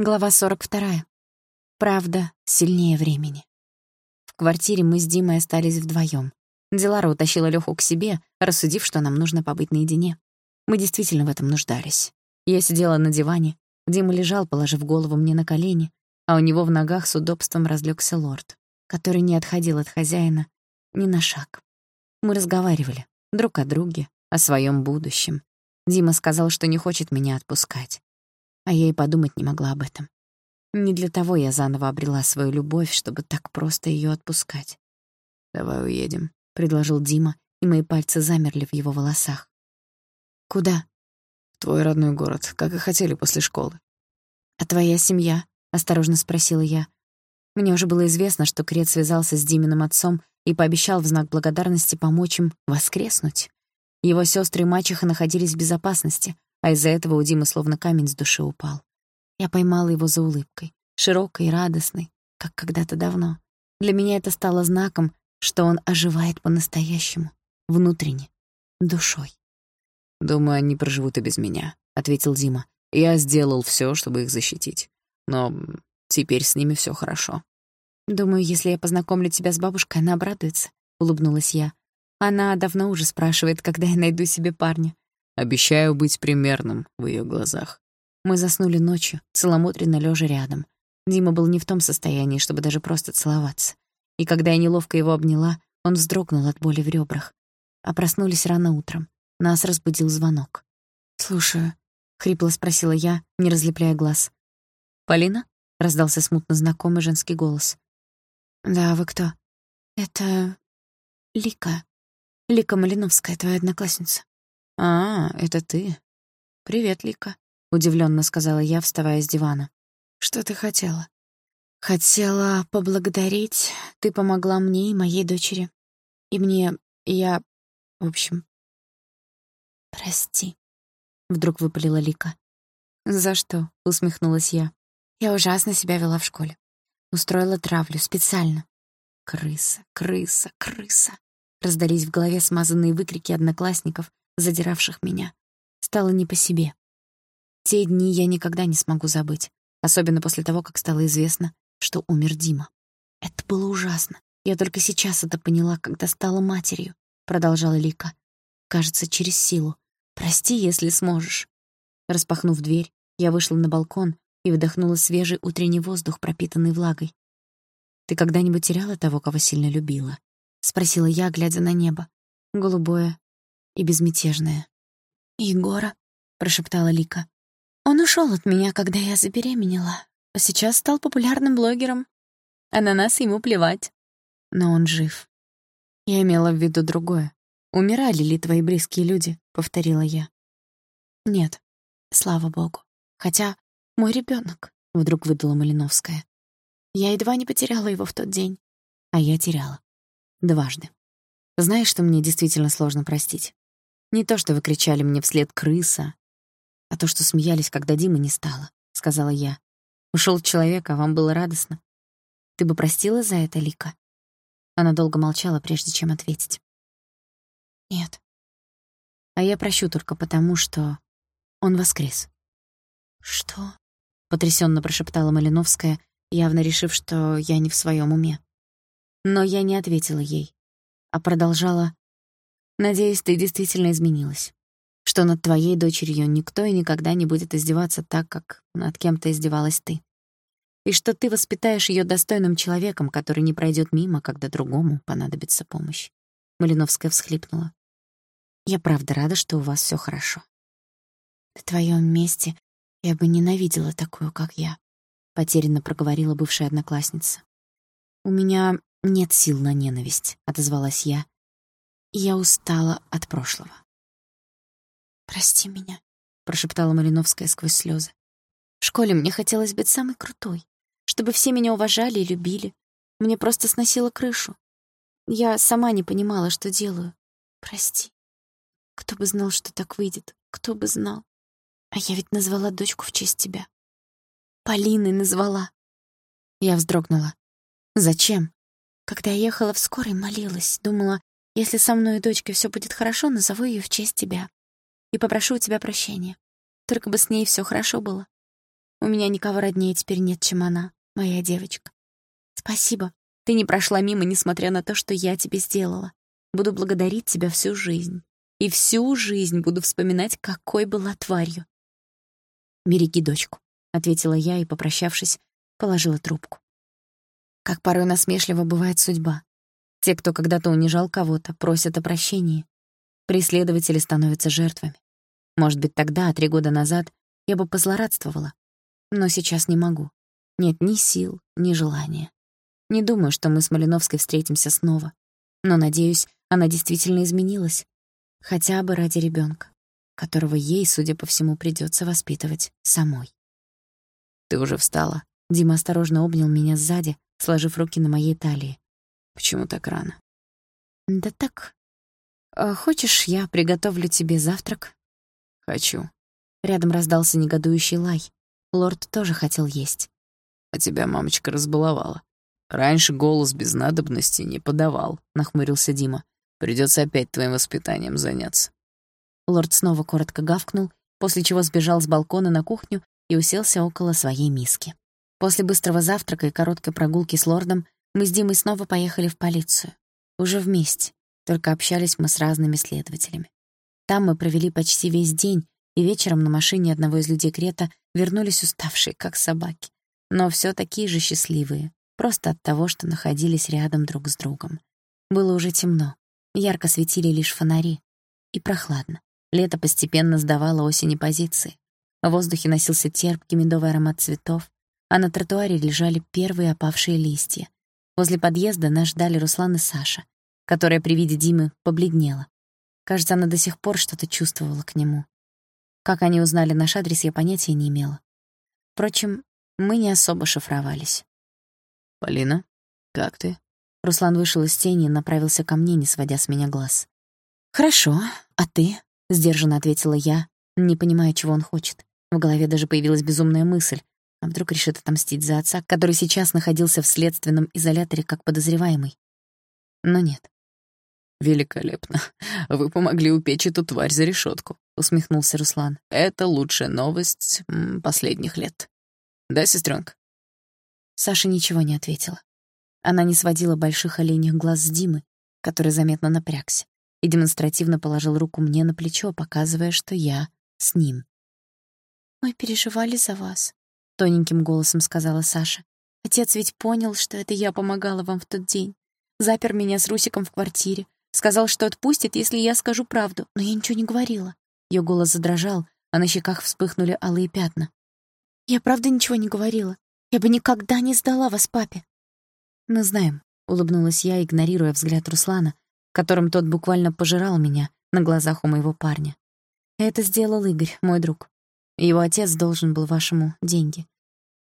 Глава 42. Правда сильнее времени. В квартире мы с Димой остались вдвоем. Дилара утащила Лёху к себе, рассудив, что нам нужно побыть наедине. Мы действительно в этом нуждались. Я сидела на диване, Дима лежал, положив голову мне на колени, а у него в ногах с удобством разлегся лорд, который не отходил от хозяина ни на шаг. Мы разговаривали друг о друге, о своем будущем. Дима сказал, что не хочет меня отпускать а я и подумать не могла об этом. Не для того я заново обрела свою любовь, чтобы так просто ее отпускать. «Давай уедем», — предложил Дима, и мои пальцы замерли в его волосах. «Куда?» «В твой родной город, как и хотели после школы». «А твоя семья?» — осторожно спросила я. Мне уже было известно, что Крет связался с Диминым отцом и пообещал в знак благодарности помочь им воскреснуть. Его сестры и мачеха находились в безопасности, а из-за этого у Димы словно камень с души упал. Я поймала его за улыбкой, широкой и радостной, как когда-то давно. Для меня это стало знаком, что он оживает по-настоящему, внутренне, душой. «Думаю, они проживут и без меня», — ответил Дима. «Я сделал всё, чтобы их защитить. Но теперь с ними всё хорошо». «Думаю, если я познакомлю тебя с бабушкой, она обрадуется», — улыбнулась я. «Она давно уже спрашивает, когда я найду себе парня. Обещаю быть примерным в ее глазах. Мы заснули ночью, целомудренно лежа рядом. Дима был не в том состоянии, чтобы даже просто целоваться. И когда я неловко его обняла, он вздрогнул от боли в ребрах. А проснулись рано утром. Нас разбудил звонок. «Слушаю», — хрипло спросила я, не разлепляя глаз. «Полина?» — раздался смутно знакомый женский голос. «Да, вы кто?» «Это... Лика. Лика Малиновская, твоя одноклассница». «А, это ты. Привет, Лика», — удивлённо сказала я, вставая с дивана. «Что ты хотела?» «Хотела поблагодарить. Ты помогла мне и моей дочери. И мне... я... в общем...» «Прости», — вдруг выпалила Лика. «За что?» — усмехнулась я. «Я ужасно себя вела в школе. Устроила травлю специально. Крыса, крыса, крыса!» Раздались в голове смазанные выкрики одноклассников, задиравших меня. Стало не по себе. Те дни я никогда не смогу забыть, особенно после того, как стало известно, что умер Дима. Это было ужасно. Я только сейчас это поняла, когда стала матерью, продолжала Лика. Кажется, через силу. Прости, если сможешь. Распахнув дверь, я вышла на балкон и вдохнула свежий утренний воздух, пропитанный влагой. Ты когда-нибудь теряла того, кого сильно любила? спросила я, глядя на небо. Голубое, и безмятежная. «Егора», — прошептала Лика. «Он ушел от меня, когда я забеременела, а сейчас стал популярным блогером. А на нас ему плевать. Но он жив. Я имела в виду другое. Умирали ли твои близкие люди?» — повторила я. «Нет, слава богу. Хотя мой ребенок, вдруг выдала Малиновская. Я едва не потеряла его в тот день. А я теряла. Дважды. Знаешь, что мне действительно сложно простить? Не то, что вы кричали мне вслед «крыса», а то, что смеялись, когда Димы не стало, — сказала я. Ушел человек, а вам было радостно. Ты бы простила за это, Лика? Она долго молчала, прежде чем ответить. Нет. А я прощу только потому, что он воскрес. Что? Потрясенно прошептала Малиновская, явно решив, что я не в своем уме. Но я не ответила ей, а продолжала Надеюсь, ты действительно изменилась. Что над твоей дочерью никто и никогда не будет издеваться так, как над кем-то издевалась ты. И что ты воспитаешь ее достойным человеком, который не пройдет мимо, когда другому понадобится помощь. Малиновская всхлипнула. Я правда рада, что у вас все хорошо. На твоем месте я бы ненавидела такую, как я, потерянно проговорила бывшая одноклассница. У меня нет сил на ненависть, отозвалась я я устала от прошлого. «Прости меня», — прошептала Малиновская сквозь слезы. «В школе мне хотелось быть самой крутой, чтобы все меня уважали и любили. Мне просто сносило крышу. Я сама не понимала, что делаю. Прости. Кто бы знал, что так выйдет, кто бы знал. А я ведь назвала дочку в честь тебя. Полиной назвала». Я вздрогнула. «Зачем?» Когда я ехала в скорой, молилась, думала, если со мной и дочкой все будет хорошо, назову ее в честь тебя. И попрошу у тебя прощения. Только бы с ней все хорошо было. У меня никого роднее теперь нет, чем она, моя девочка. Спасибо. Ты не прошла мимо, несмотря на то, что я тебе сделала. Буду благодарить тебя всю жизнь. И всю жизнь буду вспоминать, какой была тварью. «Береги дочку», — ответила я и, попрощавшись, положила трубку. Как порой насмешливо бывает судьба. Те, кто когда-то унижал кого-то, просят о прощении. Преследователи становятся жертвами. Может быть, тогда, три года назад, я бы позлорадствовала. Но сейчас не могу. Нет ни сил, ни желания. Не думаю, что мы с Малиновской встретимся снова. Но, надеюсь, она действительно изменилась. Хотя бы ради ребенка, которого ей, судя по всему, придется воспитывать самой. «Ты уже встала?» Дима осторожно обнял меня сзади, сложив руки на моей талии. «Почему так рано?» «Да так. А хочешь, я приготовлю тебе завтрак?» «Хочу». Рядом раздался негодующий лай. Лорд тоже хотел есть. «А тебя мамочка разбаловала. Раньше голос без надобности не подавал», — нахмурился Дима. Придется опять твоим воспитанием заняться». Лорд снова коротко гавкнул, после чего сбежал с балкона на кухню и уселся около своей миски. После быстрого завтрака и короткой прогулки с лордом мы с Димой снова поехали в полицию. Уже вместе, только общались мы с разными следователями. Там мы провели почти весь день, и вечером на машине одного из людей Крета вернулись уставшие, как собаки, но все такие же счастливые, просто от того, что находились рядом друг с другом. Было уже темно, Ярко светили лишь фонари. И прохладно. Лето постепенно сдавало осени позиции. В воздухе носился терпкий медовый аромат цветов, а на тротуаре лежали первые опавшие листья. Возле подъезда нас ждали Руслан и Саша, которая при виде Димы побледнела. Кажется, она до сих пор что-то чувствовала к нему. Как они узнали наш адрес, я понятия не имела. Впрочем, мы не особо шифровались. «Полина, как ты?» Руслан вышел из тени и направился ко мне, не сводя с меня глаз. «Хорошо, а ты?» — сдержанно ответила я, не понимая, чего он хочет. В голове даже появилась безумная мысль. А вдруг решит отомстить за отца, который сейчас находился в следственном изоляторе как подозреваемый? Но нет. «Великолепно. Вы помогли упечь эту тварь за решетку, усмехнулся Руслан. «Это лучшая новость последних лет. Да, сестренка? Саша ничего не ответила. Она не сводила больших оленьих глаз с Димы, который заметно напрягся, и демонстративно положил руку мне на плечо, показывая, что я с ним. «Мы переживали за вас», — тоненьким голосом сказала Саша. «Отец ведь понял, что это я помогала вам в тот день. Запер меня с Русиком в квартире. Сказал, что отпустит, если я скажу правду, но я ничего не говорила». Ее голос задрожал, а на щеках вспыхнули алые пятна. «Я правда ничего не говорила. Я бы никогда не сдала вас папе. «Мы знаем», — улыбнулась я, игнорируя взгляд Руслана, которым тот буквально пожирал меня на глазах у моего парня. «Это сделал Игорь, мой друг. Его отец должен был вашему деньги».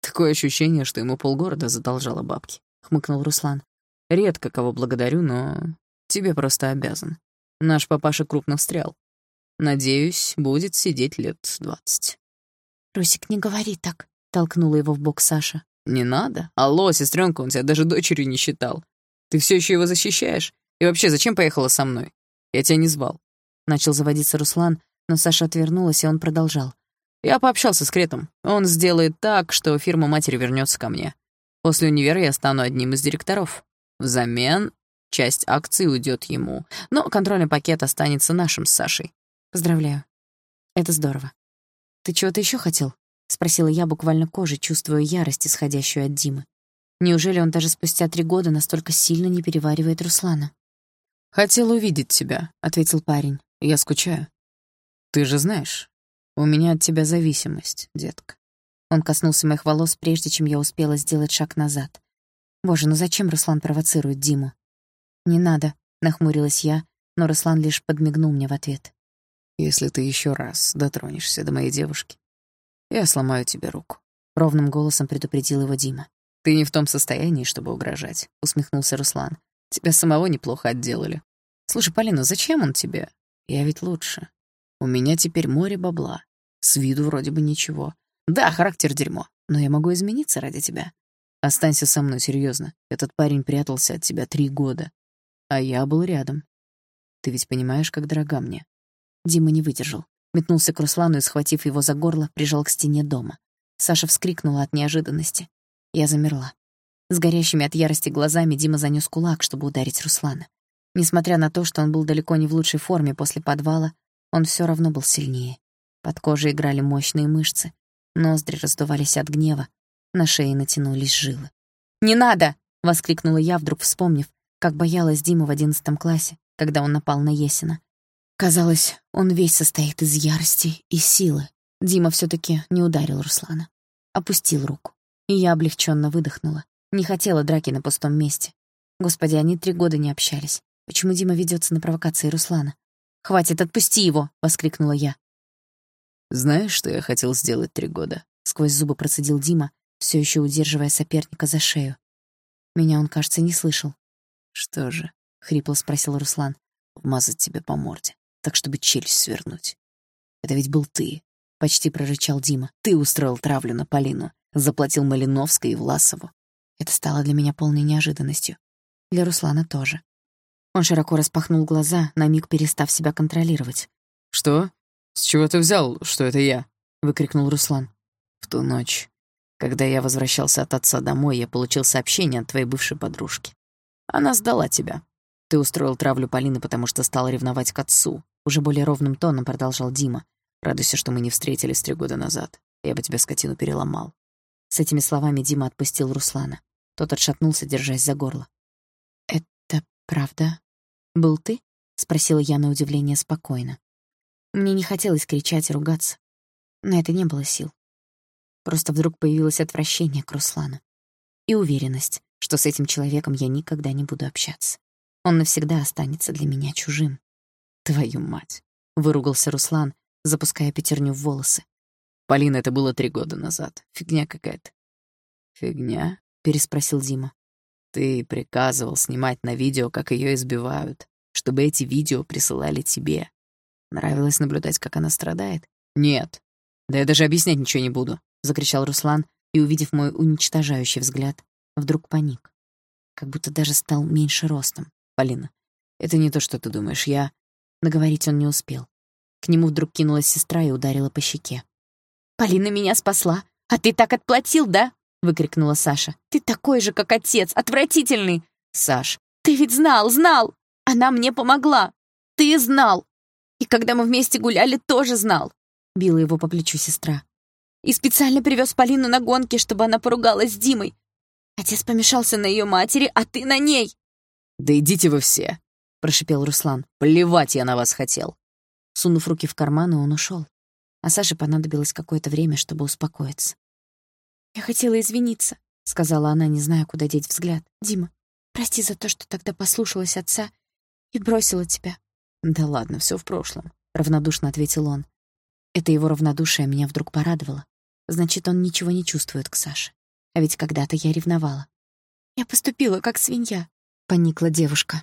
«Такое ощущение, что ему полгорода задолжало бабки», — хмыкнул Руслан. «Редко кого благодарю, но тебе просто обязан. Наш папаша крупно встрял. Надеюсь, будет сидеть лет двадцать». «Русик, не говори так», — толкнула его в бок Саша. «Не надо. Алло, сестренка, он тебя даже дочерью не считал. Ты все еще его защищаешь? И вообще, зачем поехала со мной? Я тебя не звал». Начал заводиться Руслан, но Саша отвернулась, и он продолжал. «Я пообщался с Кретом. Он сделает так, что фирма матери вернется ко мне. После универа я стану одним из директоров. Взамен часть акций уйдет ему, но контрольный пакет останется нашим с Сашей. Поздравляю. Это здорово. Ты чего-то еще хотел? — спросила я, буквально кожей, чувствуя ярость, исходящую от Димы. Неужели он даже спустя три года настолько сильно не переваривает Руслана? «Хотел увидеть тебя», — ответил парень. «Я скучаю». «Ты же знаешь, у меня от тебя зависимость, детка». Он коснулся моих волос, прежде чем я успела сделать шаг назад. «Боже, ну зачем Руслан провоцирует Диму?» «Не надо», — нахмурилась я, но Руслан лишь подмигнул мне в ответ. «Если ты еще раз дотронешься до моей девушки, «Я сломаю тебе руку», — ровным голосом предупредил его Дима. «Ты не в том состоянии, чтобы угрожать», — усмехнулся Руслан. «Тебя самого неплохо отделали. Слушай, Полина, зачем он тебе? Я ведь лучше. У меня теперь море бабла. С виду вроде бы ничего. Да, характер дерьмо, но я могу измениться ради тебя. Останься со мной, серьезно. Этот парень прятался от тебя три года. А я был рядом. Ты ведь понимаешь, как дорога мне». Дима не выдержал. Метнулся к Руслану и, схватив его за горло, прижал к стене дома. Саша вскрикнула от неожиданности. Я замерла. С горящими от ярости глазами Дима занёс кулак, чтобы ударить Руслана. Несмотря на то, что он был далеко не в лучшей форме после подвала, он всё равно был сильнее. Под кожей играли мощные мышцы, ноздри раздувались от гнева, на шее натянулись жилы. «Не надо!» — воскликнула я, вдруг вспомнив, как боялась Димы в одиннадцатом классе, когда он напал на Есина. Казалось, он весь состоит из ярости и силы. Дима все таки не ударил Руслана. Опустил руку. И я облегченно выдохнула. Не хотела драки на пустом месте. Господи, они три года не общались. Почему Дима ведется на провокации Руслана? «Хватит, отпусти его!» — воскликнула я. «Знаешь, что я хотел сделать три года?» — сквозь зубы процедил Дима, все еще удерживая соперника за шею. Меня он, кажется, не слышал. «Что же?» — хрипло спросил Руслан. «Вмазать тебе по морде так чтобы челюсть свернуть. Это ведь был ты, — почти прорычал Дима. Ты устроил травлю на Полину, заплатил Малиновской и Власову. Это стало для меня полной неожиданностью. Для Руслана тоже. Он широко распахнул глаза, на миг перестав себя контролировать. «Что? С чего ты взял, что это я?» — выкрикнул Руслан. «В ту ночь, когда я возвращался от отца домой, я получил сообщение от твоей бывшей подружки. Она сдала тебя. Ты устроил травлю Полины, потому что стал ревновать к отцу. Уже более ровным тоном продолжал Дима. Радуйся, что мы не встретились три года назад. Я бы тебя, скотину, переломал. С этими словами Дима отпустил Руслана. Тот отшатнулся, держась за горло. «Это правда? Был ты?» — спросила я на удивление спокойно. Мне не хотелось кричать и ругаться. На это не было сил. Просто вдруг появилось отвращение к Руслану. И уверенность, что с этим человеком я никогда не буду общаться. Он навсегда останется для меня чужим. «Твою мать!» — выругался Руслан, запуская пятерню в волосы. «Полина, это было три года назад. Фигня какая-то». «Фигня?» — переспросил Дима. «Ты приказывал снимать на видео, как ее избивают, чтобы эти видео присылали тебе. Нравилось наблюдать, как она страдает?» «Нет. Да я даже объяснять ничего не буду», — закричал Руслан и, увидев мой уничтожающий взгляд, вдруг паник. Как будто даже стал меньше ростом. «Полина, это не то, что ты думаешь. Я...» Наговорить он не успел. К нему вдруг кинулась сестра и ударила по щеке. «Полина меня спасла, а ты так отплатил, да?» — выкрикнула Саша. «Ты такой же, как отец, отвратительный!» «Саш, ты ведь знал, знал! Она мне помогла! Ты знал! И когда мы вместе гуляли, тоже знал!» Била его по плечу сестра. «И специально привез Полину на гонки, чтобы она поругалась с Димой. Отец помешался на ее матери, а ты на ней!» «Да идите вы все!» — прошипел Руслан. «Плевать я на вас хотел!» Сунув руки в карманы, он ушел. А Саше понадобилось какое-то время, чтобы успокоиться. «Я хотела извиниться», — сказала она, не зная, куда деть взгляд. «Дима, прости за то, что тогда послушалась отца и бросила тебя». «Да ладно, все в прошлом», — равнодушно ответил он. Это его равнодушие меня вдруг порадовало. Значит, он ничего не чувствует к Саше. А ведь когда-то я ревновала. «Я поступила как свинья», — поникла девушка.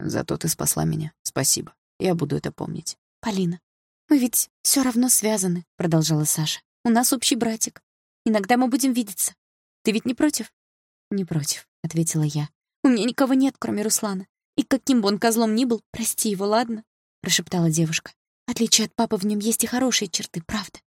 Зато ты спасла меня. Спасибо. Я буду это помнить. Полина, мы ведь все равно связаны, продолжала Саша. У нас общий братик. Иногда мы будем видеться. Ты ведь не против? Не против, ответила я. У меня никого нет, кроме Руслана. И каким бы он козлом ни был, прости его, ладно? прошептала девушка. В отличие от папы в нем есть и хорошие черты, правда.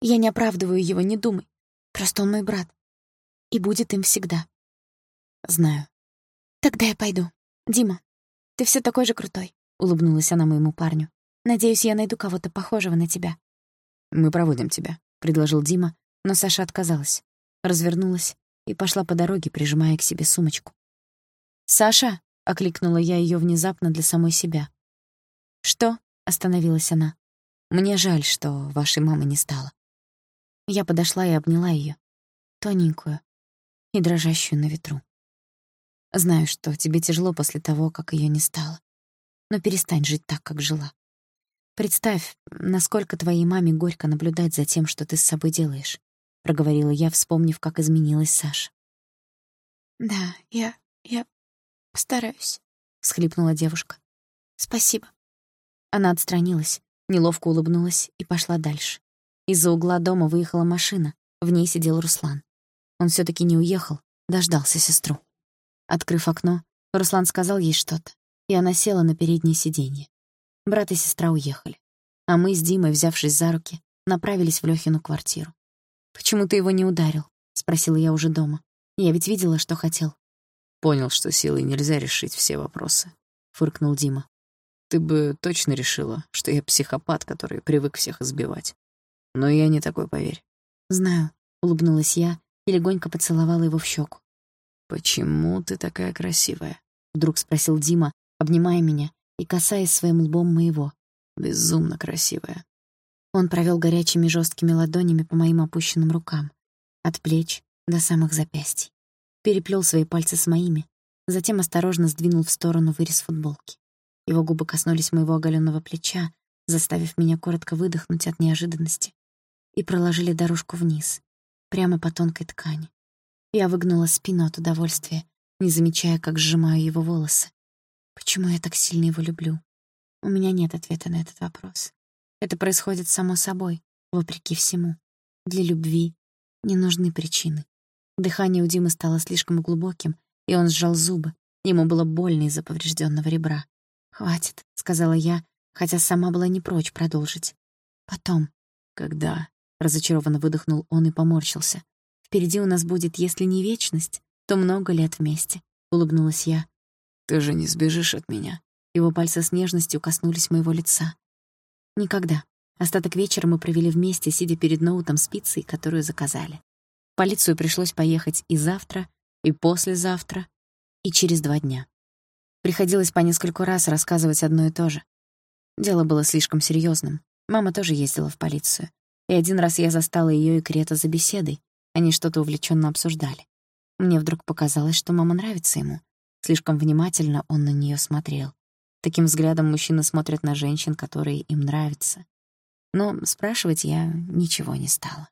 Я не оправдываю его, не думай. Просто он мой брат. И будет им всегда. Знаю. Тогда я пойду. Дима, «Ты все такой же крутой», — улыбнулась она моему парню. «Надеюсь, я найду кого-то похожего на тебя». «Мы проводим тебя», — предложил Дима, но Саша отказалась. Развернулась и пошла по дороге, прижимая к себе сумочку. «Саша!» — окликнула я ее внезапно для самой себя. «Что?» — остановилась она. «Мне жаль, что вашей мамы не стало». Я подошла и обняла ее, тоненькую и дрожащую на ветру. Знаю, что тебе тяжело после того, как ее не стало. Но перестань жить так, как жила. Представь, насколько твоей маме горько наблюдать за тем, что ты с собой делаешь, проговорила я, вспомнив, как изменилась Саша. Да, я я постараюсь, всхлипнула девушка. Спасибо. Она отстранилась, неловко улыбнулась и пошла дальше. Из-за угла дома выехала машина, в ней сидел Руслан. Он все таки не уехал, дождался сестру. Открыв окно, Руслан сказал ей что-то, и она села на переднее сиденье. Брат и сестра уехали, а мы с Димой, взявшись за руки, направились в Лёхину квартиру. «Почему ты его не ударил?» — спросила я уже дома. «Я ведь видела, что хотел». «Понял, что силой нельзя решить все вопросы», — фыркнул Дима. «Ты бы точно решила, что я психопат, который привык всех избивать. Но я не такой, поверь». «Знаю», — улыбнулась я и легонько поцеловала его в щеку. «Почему ты такая красивая?» — вдруг спросил Дима, обнимая меня и касаясь своим лбом моего. «Безумно красивая». Он провел горячими жесткими ладонями по моим опущенным рукам, от плеч до самых запястий. Переплел свои пальцы с моими, затем осторожно сдвинул в сторону вырез футболки. Его губы коснулись моего оголенного плеча, заставив меня коротко выдохнуть от неожиданности, и проложили дорожку вниз, прямо по тонкой ткани. Я выгнула спину от удовольствия, не замечая, как сжимаю его волосы. Почему я так сильно его люблю? У меня нет ответа на этот вопрос. Это происходит само собой, вопреки всему. Для любви не нужны причины. Дыхание у Димы стало слишком глубоким, и он сжал зубы. Ему было больно из-за поврежденного ребра. «Хватит», — сказала я, хотя сама была не прочь продолжить. «Потом». «Когда?» — разочарованно выдохнул он и поморщился. «Впереди у нас будет, если не вечность, то много лет вместе», — улыбнулась я. «Ты же не сбежишь от меня». Его пальцы с нежностью коснулись моего лица. Никогда. Остаток вечера мы провели вместе, сидя перед ноутом с пиццей, которую заказали. В полицию пришлось поехать и завтра, и послезавтра, и через два дня. Приходилось по нескольку раз рассказывать одно и то же. Дело было слишком серьезным. Мама тоже ездила в полицию. И один раз я застала ее и Крета за беседой. Они что-то увлеченно обсуждали. Мне вдруг показалось, что мама нравится ему. Слишком внимательно он на нее смотрел. Таким взглядом мужчины смотрят на женщин, которые им нравятся. Но спрашивать я ничего не стала.